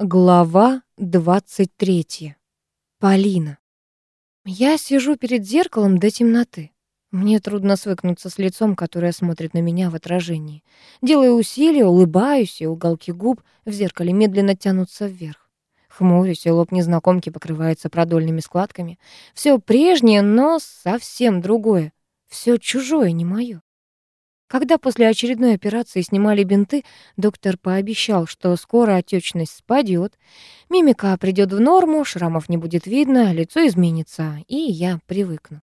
Глава 23. Полина. Я сижу перед зеркалом до темноты. Мне трудно свыкнуться с лицом, которое смотрит на меня в отражении. Делаю усилия, улыбаюсь, и уголки губ в зеркале медленно тянутся вверх. Хмурюсь, и лоб незнакомки покрывается продольными складками. Все прежнее, но совсем другое. Все чужое, не мое. Когда после очередной операции снимали бинты, доктор пообещал, что скоро отечность спадет, мимика придет в норму, шрамов не будет видно, лицо изменится, и я привыкну.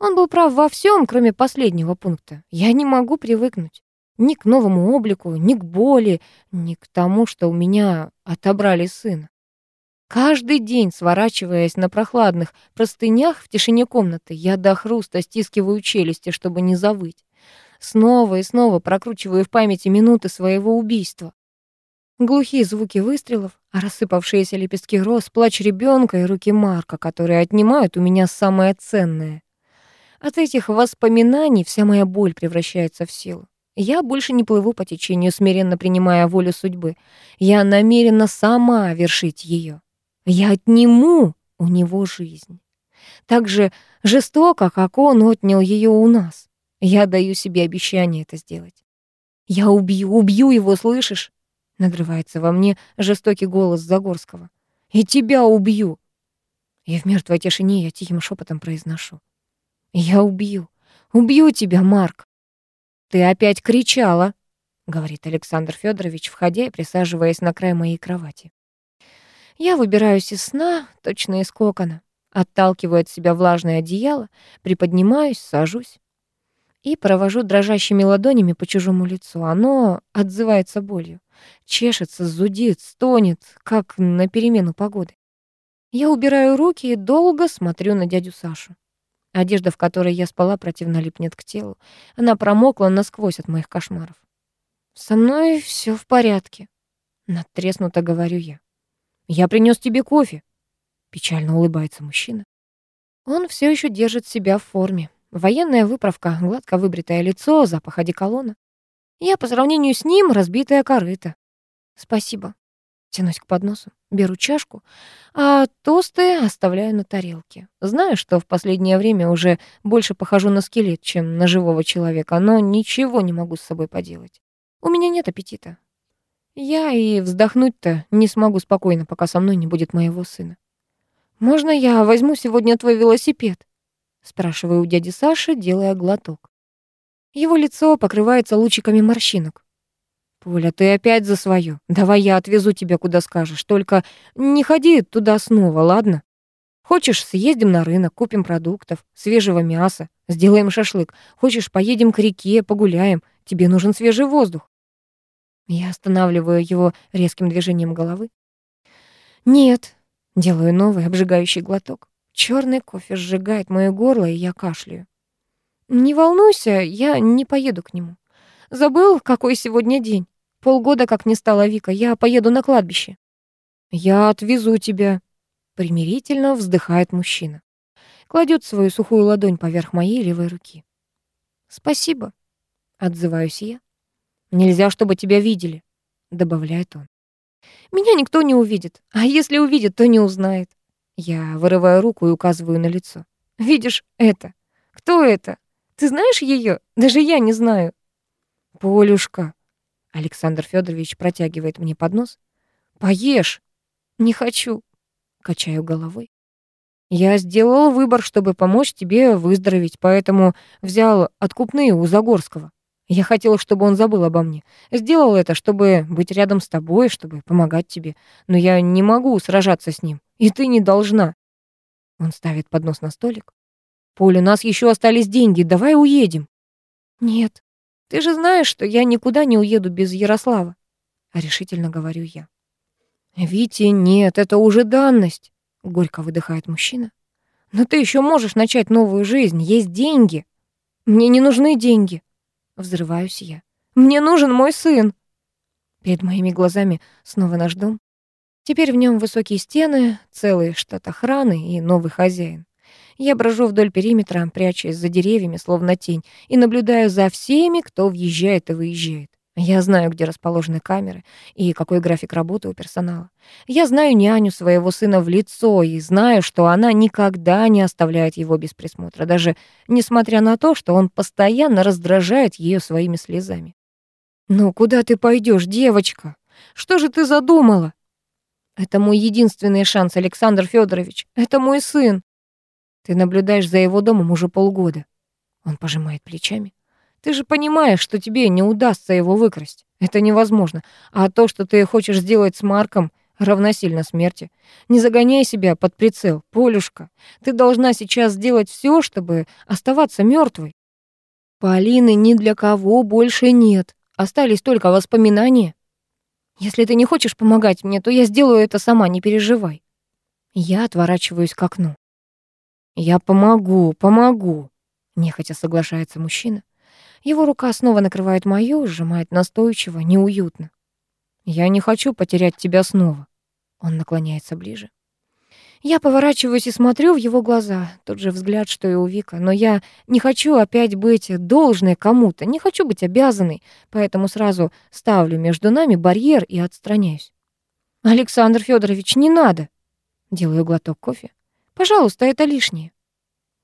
Он был прав во всем, кроме последнего пункта. Я не могу привыкнуть. Ни к новому облику, ни к боли, ни к тому, что у меня отобрали сына. Каждый день, сворачиваясь на прохладных простынях в тишине комнаты, я до хруста стискиваю челюсти, чтобы не завыть. Снова и снова прокручиваю в памяти минуты своего убийства. Глухие звуки выстрелов, рассыпавшиеся лепестки роз, плач ребенка и руки Марка, которые отнимают у меня самое ценное. От этих воспоминаний вся моя боль превращается в силу. Я больше не плыву по течению, смиренно принимая волю судьбы. Я намерена сама вершить ее. Я отниму у него жизнь. Так же жестоко, как он отнял ее у нас. Я даю себе обещание это сделать. «Я убью, убью его, слышишь?» Надрывается во мне жестокий голос Загорского. «И тебя убью!» И в мертвой тишине я тихим шепотом произношу. «Я убью, убью тебя, Марк!» «Ты опять кричала!» — говорит Александр Федорович, входя и присаживаясь на край моей кровати. Я выбираюсь из сна, точно из кокона, отталкиваю от себя влажное одеяло, приподнимаюсь, сажусь и провожу дрожащими ладонями по чужому лицу. Оно отзывается болью, чешется, зудит, стонет, как на перемену погоды. Я убираю руки и долго смотрю на дядю Сашу. Одежда, в которой я спала, противно липнет к телу. Она промокла насквозь от моих кошмаров. «Со мной все в порядке», — надтреснуто говорю я. «Я принес тебе кофе», — печально улыбается мужчина. Он все еще держит себя в форме. Военная выправка, гладко выбритое лицо, запах одеколона. Я по сравнению с ним разбитая корыта. Спасибо. Тянусь к подносу, беру чашку, а тосты оставляю на тарелке. Знаю, что в последнее время уже больше похожу на скелет, чем на живого человека, но ничего не могу с собой поделать. У меня нет аппетита. Я и вздохнуть-то не смогу спокойно, пока со мной не будет моего сына. Можно я возьму сегодня твой велосипед? Спрашиваю у дяди Саши, делая глоток. Его лицо покрывается лучиками морщинок. «Поля, ты опять за свое. Давай я отвезу тебя куда скажешь. Только не ходи туда снова, ладно? Хочешь, съездим на рынок, купим продуктов, свежего мяса, сделаем шашлык. Хочешь, поедем к реке, погуляем. Тебе нужен свежий воздух». Я останавливаю его резким движением головы. «Нет», — делаю новый обжигающий глоток. Черный кофе сжигает моё горло, и я кашляю. Не волнуйся, я не поеду к нему. Забыл, какой сегодня день? Полгода как не стала Вика, я поеду на кладбище. Я отвезу тебя. Примирительно вздыхает мужчина. Кладет свою сухую ладонь поверх моей левой руки. Спасибо, отзываюсь я. Нельзя, чтобы тебя видели, добавляет он. Меня никто не увидит, а если увидит, то не узнает. Я вырываю руку и указываю на лицо. «Видишь это? Кто это? Ты знаешь ее? Даже я не знаю». «Полюшка». Александр Федорович протягивает мне поднос. «Поешь». «Не хочу». Качаю головой. «Я сделал выбор, чтобы помочь тебе выздороветь, поэтому взял откупные у Загорского. Я хотел, чтобы он забыл обо мне. Сделал это, чтобы быть рядом с тобой, чтобы помогать тебе. Но я не могу сражаться с ним. И ты не должна. Он ставит поднос на столик. Поле, у нас еще остались деньги. Давай уедем. Нет. Ты же знаешь, что я никуда не уеду без Ярослава. Решительно говорю я. Вити, нет, это уже данность. Горько выдыхает мужчина. Но ты еще можешь начать новую жизнь. Есть деньги. Мне не нужны деньги. Взрываюсь я. «Мне нужен мой сын!» Перед моими глазами снова наш дом. Теперь в нем высокие стены, целый штат охраны и новый хозяин. Я брожу вдоль периметра, прячась за деревьями, словно тень, и наблюдаю за всеми, кто въезжает и выезжает. Я знаю, где расположены камеры и какой график работы у персонала. Я знаю няню своего сына в лицо и знаю, что она никогда не оставляет его без присмотра, даже несмотря на то, что он постоянно раздражает ее своими слезами. «Ну, куда ты пойдешь, девочка? Что же ты задумала?» «Это мой единственный шанс, Александр Федорович. Это мой сын. Ты наблюдаешь за его домом уже полгода». Он пожимает плечами. Ты же понимаешь, что тебе не удастся его выкрасть. Это невозможно. А то, что ты хочешь сделать с Марком, равносильно смерти. Не загоняй себя под прицел, Полюшка. Ты должна сейчас сделать все, чтобы оставаться мертвой. Полины ни для кого больше нет. Остались только воспоминания. Если ты не хочешь помогать мне, то я сделаю это сама, не переживай. Я отворачиваюсь к окну. Я помогу, помогу, нехотя соглашается мужчина. Его рука снова накрывает мою, сжимает настойчиво, неуютно. «Я не хочу потерять тебя снова». Он наклоняется ближе. Я поворачиваюсь и смотрю в его глаза. Тот же взгляд, что и у Вика. Но я не хочу опять быть должной кому-то, не хочу быть обязанной, поэтому сразу ставлю между нами барьер и отстраняюсь. «Александр Федорович, не надо!» Делаю глоток кофе. «Пожалуйста, это лишнее».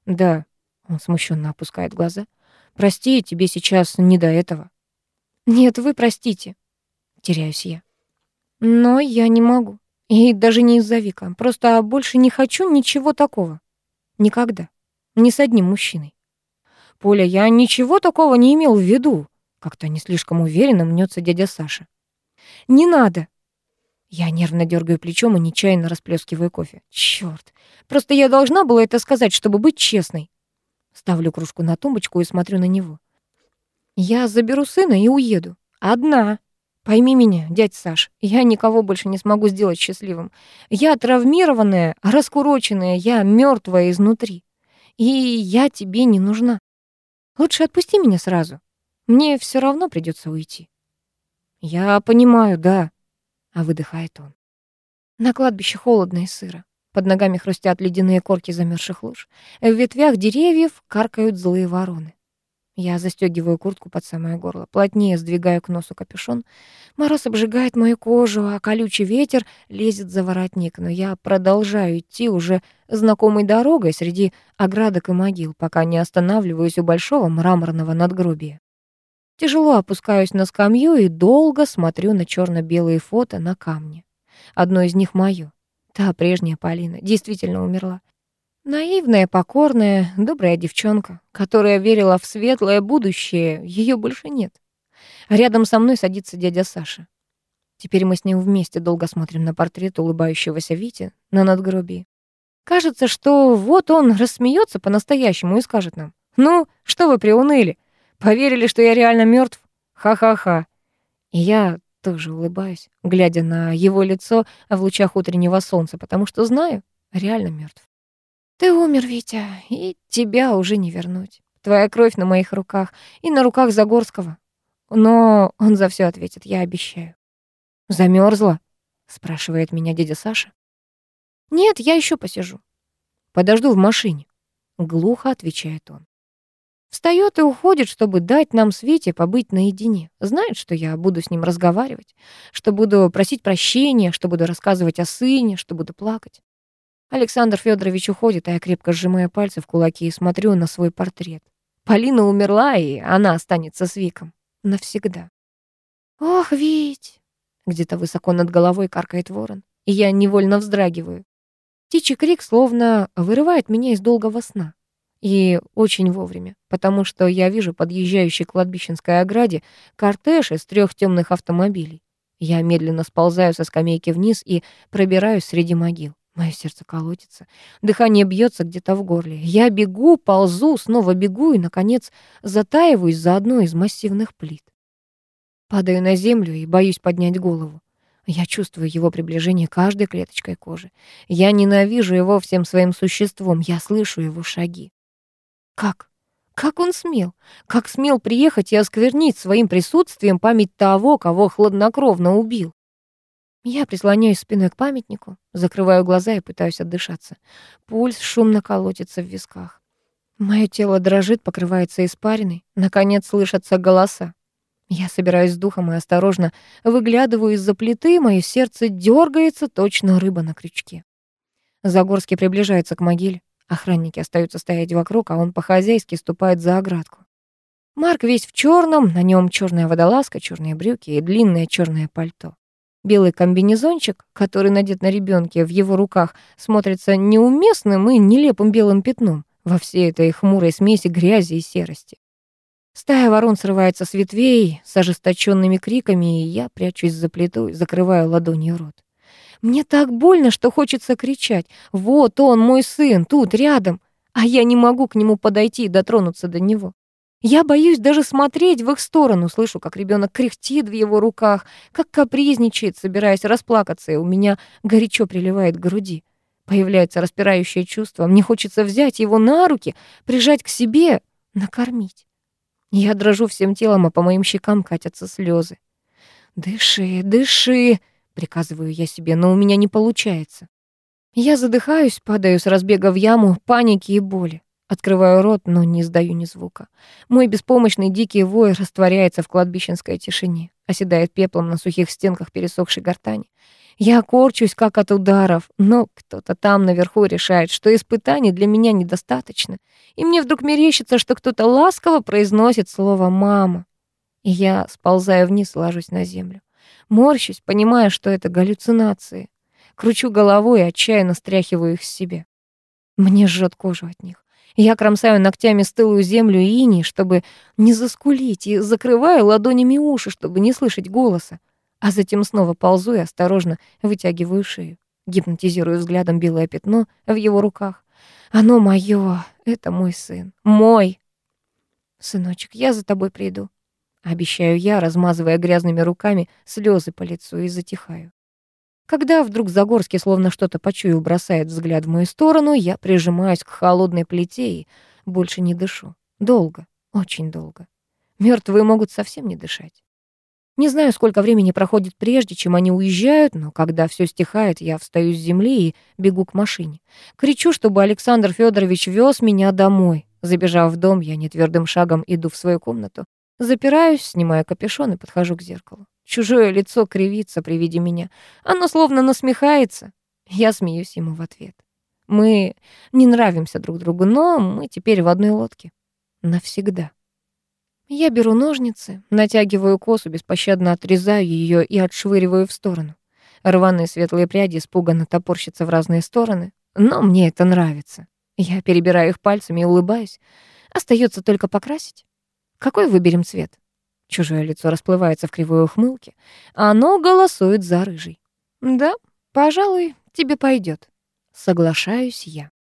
«Да», — он смущенно опускает глаза. Прости, тебе сейчас не до этого. Нет, вы простите. Теряюсь я. Но я не могу. И даже не из-за Вика. Просто больше не хочу ничего такого. Никогда. Ни с одним мужчиной. Поля, я ничего такого не имел в виду. Как-то не слишком уверенно мнется дядя Саша. Не надо. Я нервно дергаю плечом и нечаянно расплескиваю кофе. Черт! Просто я должна была это сказать, чтобы быть честной. Ставлю кружку на тумбочку и смотрю на него. Я заберу сына и уеду. Одна. Пойми меня, дядь Саш, я никого больше не смогу сделать счастливым. Я травмированная, раскуроченная, я мертвая изнутри. И я тебе не нужна. Лучше отпусти меня сразу. Мне все равно придется уйти. Я понимаю, да. А выдыхает он. На кладбище холодно и сыро. Под ногами хрустят ледяные корки замерзших луж. В ветвях деревьев каркают злые вороны. Я застегиваю куртку под самое горло, плотнее сдвигаю к носу капюшон. Мороз обжигает мою кожу, а колючий ветер лезет за воротник, но я продолжаю идти уже знакомой дорогой среди оградок и могил, пока не останавливаюсь у большого мраморного надгробия. Тяжело опускаюсь на скамью и долго смотрю на черно белые фото на камне. Одно из них моё. Та прежняя Полина действительно умерла. Наивная, покорная, добрая девчонка, которая верила в светлое будущее, ее больше нет. Рядом со мной садится дядя Саша. Теперь мы с ним вместе долго смотрим на портрет улыбающегося Вити на надгробии. Кажется, что вот он рассмеется по-настоящему и скажет нам, «Ну, что вы приуныли? Поверили, что я реально мертв? Ха-ха-ха». И я тоже улыбаюсь, глядя на его лицо в лучах утреннего солнца, потому что знаю, реально мертв. Ты умер, Витя, и тебя уже не вернуть. Твоя кровь на моих руках и на руках Загорского. Но он за все ответит, я обещаю. Замерзла? спрашивает меня дядя Саша. Нет, я еще посижу. Подожду в машине, глухо отвечает он. Встает и уходит, чтобы дать нам Свете побыть наедине. Знает, что я буду с ним разговаривать, что буду просить прощения, что буду рассказывать о сыне, что буду плакать. Александр Федорович уходит, а я крепко сжимаю пальцы в кулаки и смотрю на свой портрет. Полина умерла, и она останется с Виком. Навсегда. «Ох, Вить!» Где-то высоко над головой каркает ворон, и я невольно вздрагиваю. Птичий крик словно вырывает меня из долгого сна. И очень вовремя, потому что я вижу подъезжающий к кладбищенской ограде кортеж из трех темных автомобилей. Я медленно сползаю со скамейки вниз и пробираюсь среди могил. Мое сердце колотится, дыхание бьется где-то в горле. Я бегу, ползу, снова бегу и, наконец, затаиваюсь за одной из массивных плит. Падаю на землю и боюсь поднять голову. Я чувствую его приближение каждой клеточкой кожи. Я ненавижу его всем своим существом. Я слышу его шаги. Как? Как он смел? Как смел приехать и осквернить своим присутствием память того, кого хладнокровно убил? Я прислоняюсь спиной к памятнику, закрываю глаза и пытаюсь отдышаться. Пульс шумно колотится в висках. Мое тело дрожит, покрывается испариной. Наконец слышатся голоса. Я собираюсь с духом и осторожно выглядываю из-за плиты, мое сердце дергается, точно рыба на крючке. Загорский приближается к могиле. Охранники остаются стоять вокруг, а он по-хозяйски ступает за оградку. Марк весь в черном, на нем черная водолазка, черные брюки и длинное черное пальто. Белый комбинезончик, который надет на ребенке в его руках, смотрится неуместным и нелепым белым пятном во всей этой хмурой смеси грязи и серости. Стая ворон срывается с ветвей с ожесточенными криками, и я прячусь за плитой, закрываю ладонью рот. Мне так больно, что хочется кричать. Вот он, мой сын, тут, рядом. А я не могу к нему подойти и дотронуться до него. Я боюсь даже смотреть в их сторону, слышу, как ребенок кряхтит в его руках, как капризничает, собираясь расплакаться, и у меня горячо приливает к груди. Появляется распирающее чувство. Мне хочется взять его на руки, прижать к себе, накормить. Я дрожу всем телом, а по моим щекам катятся слезы. «Дыши, дыши!» — приказываю я себе, но у меня не получается. Я задыхаюсь, падаю с разбега в яму паники и боли. Открываю рот, но не издаю ни звука. Мой беспомощный дикий вой растворяется в кладбищенской тишине, оседает пеплом на сухих стенках пересохшей гортани. Я корчусь, как от ударов, но кто-то там наверху решает, что испытаний для меня недостаточно. И мне вдруг мерещится, что кто-то ласково произносит слово «мама». И я, сползая вниз, ложусь на землю. Морщусь, понимая, что это галлюцинации. Кручу головой и отчаянно стряхиваю их с себя. Мне жжет кожу от них. Я кромсаю ногтями стылую землю и иней, чтобы не заскулить, и закрываю ладонями уши, чтобы не слышать голоса. А затем снова ползу и осторожно вытягиваю шею. Гипнотизирую взглядом белое пятно в его руках. Оно моё, это мой сын. Мой. Сыночек, я за тобой приду. Обещаю я, размазывая грязными руками слезы по лицу и затихаю. Когда вдруг Загорский словно что-то почуял, бросает взгляд в мою сторону, я прижимаюсь к холодной плите и больше не дышу. Долго, очень долго. Мертвые могут совсем не дышать. Не знаю, сколько времени проходит прежде, чем они уезжают, но когда все стихает, я встаю с земли и бегу к машине. Кричу, чтобы Александр Федорович вез меня домой. Забежав в дом, я нетвердым шагом иду в свою комнату. Запираюсь, снимаю капюшон и подхожу к зеркалу. Чужое лицо кривится при виде меня. Оно словно насмехается. Я смеюсь ему в ответ. Мы не нравимся друг другу, но мы теперь в одной лодке. Навсегда. Я беру ножницы, натягиваю косу, беспощадно отрезаю ее и отшвыриваю в сторону. Рваные светлые пряди испуганно топорщатся в разные стороны, но мне это нравится. Я перебираю их пальцами и улыбаюсь. Остается только покрасить. Какой выберем цвет? Чужое лицо расплывается в кривой ухмылке. Оно голосует за рыжий. Да, пожалуй, тебе пойдет. Соглашаюсь я.